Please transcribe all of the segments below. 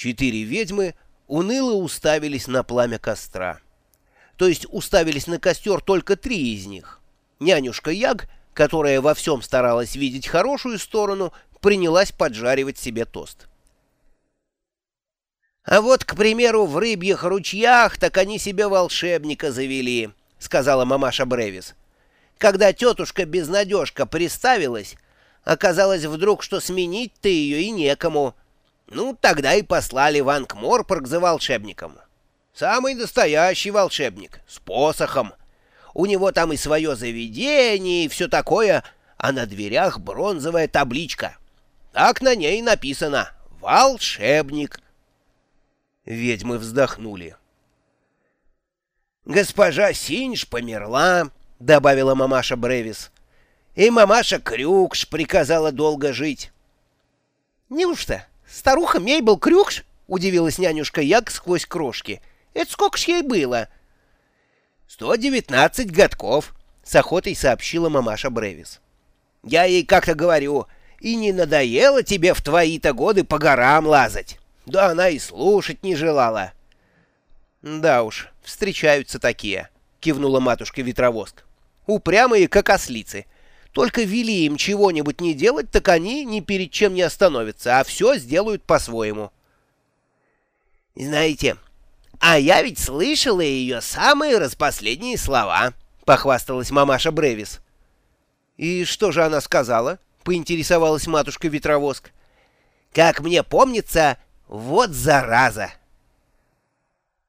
Четыре ведьмы уныло уставились на пламя костра. То есть уставились на костер только три из них. Нянюшка Яг, которая во всем старалась видеть хорошую сторону, принялась поджаривать себе тост. «А вот, к примеру, в рыбьих ручьях так они себе волшебника завели», — сказала мамаша Бревис. «Когда тетушка-безнадежка приставилась, оказалось вдруг, что сменить-то ее и некому. Ну, тогда и послали в Ангморпорг за волшебником. Самый настоящий волшебник, с посохом. У него там и свое заведение, и все такое, а на дверях бронзовая табличка. Так на ней написано «Волшебник». Ведьмы вздохнули. «Госпожа Синж померла», — добавила мамаша Бревис. «И мамаша Крюкш приказала долго жить». «Неужто? Старуха Мейбл Крюкш?» — удивилась нянюшка Як сквозь крошки. «Это сколько ж ей было?» «Сто девятнадцать годков», — с охотой сообщила мамаша Бревис. «Я ей как-то говорю, и не надоело тебе в твои-то годы по горам лазать?» Да она и слушать не желала. «Да уж, встречаются такие», — кивнула матушка-ветровозка. «Упрямые, как ослицы. Только вели им чего-нибудь не делать, так они ни перед чем не остановятся, а все сделают по-своему». «Знаете, а я ведь слышала ее самые распоследние слова», — похвасталась мамаша Бревис. «И что же она сказала?» — поинтересовалась матушка-ветровозка. «Как мне помнится, вот зараза!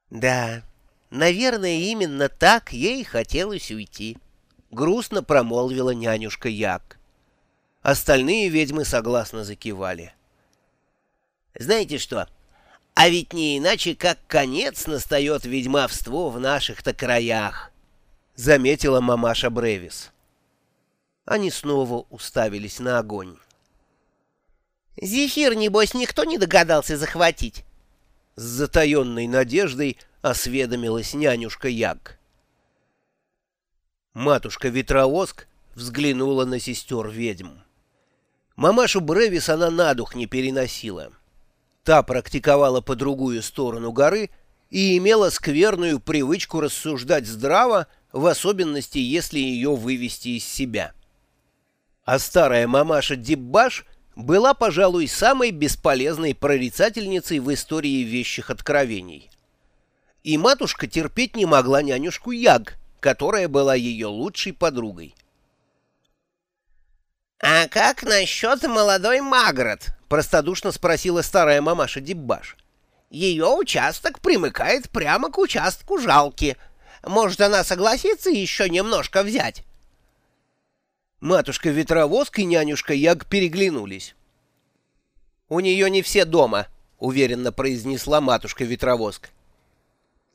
Да, наверное, именно так ей хотелось уйти. Грустно промолвила нянюшка Як. Остальные ведьмы согласно закивали. Знаете что? А ведь не иначе, как конец настает ведьмовству в наших-то краях, — заметила мамаша Бревис. Они снова уставились на огонь. Зефир, небось, никто не догадался захватить. С затаенной надеждой осведомилась нянюшка Яг. Матушка Ветровоск взглянула на сестер ведьм. Мамашу Бревис она на дух не переносила. Та практиковала по другую сторону горы и имела скверную привычку рассуждать здраво, в особенности, если ее вывести из себя. А старая мамаша Диббаш была, пожалуй, самой бесполезной прорицательницей в истории вещих откровений. И матушка терпеть не могла нянюшку Яг, которая была ее лучшей подругой. «А как насчет молодой Магрот?» — простодушно спросила старая мамаша Диббаш. «Ее участок примыкает прямо к участку Жалки. Может, она согласится еще немножко взять?» Матушка-ветровозк и нянюшка Яг переглянулись. «У нее не все дома», — уверенно произнесла матушка-ветровозк.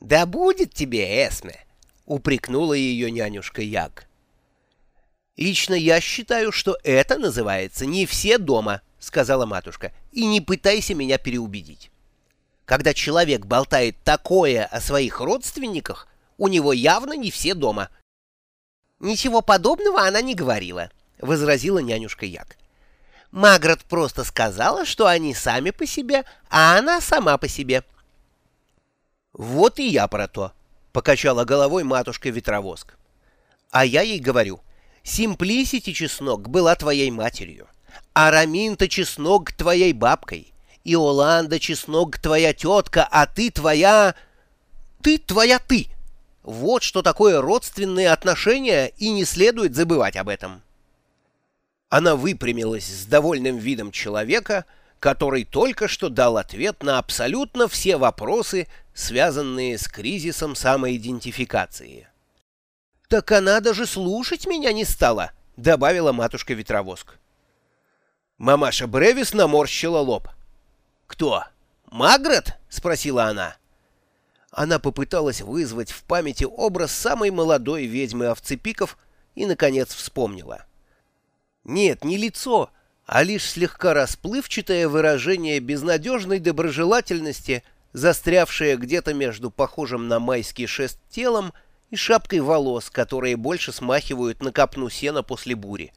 «Да будет тебе, Эсме», — упрекнула ее нянюшка Яг. «Лично я считаю, что это называется «не все дома», — сказала матушка, — «и не пытайся меня переубедить. Когда человек болтает такое о своих родственниках, у него явно не все дома, «Ничего подобного она не говорила», — возразила нянюшка Як. «Магрот просто сказала, что они сами по себе, а она сама по себе». «Вот и я про то», — покачала головой матушка-ветровоск. «А я ей говорю, Симплисити Чеснок была твоей матерью, а Раминта Чеснок твоей бабкой, и Оланда Чеснок твоя тетка, а ты твоя... Ты твоя ты!» Вот что такое родственные отношения, и не следует забывать об этом. Она выпрямилась с довольным видом человека, который только что дал ответ на абсолютно все вопросы, связанные с кризисом самоидентификации. «Так она даже слушать меня не стала», — добавила матушка Ветровоск. Мамаша Бревис наморщила лоб. «Кто? Магрот?» — спросила она. Она попыталась вызвать в памяти образ самой молодой ведьмы овцепиков и, наконец, вспомнила. Нет, не лицо, а лишь слегка расплывчатое выражение безнадежной доброжелательности, застрявшее где-то между похожим на майский шест телом и шапкой волос, которые больше смахивают на копну сена после бури.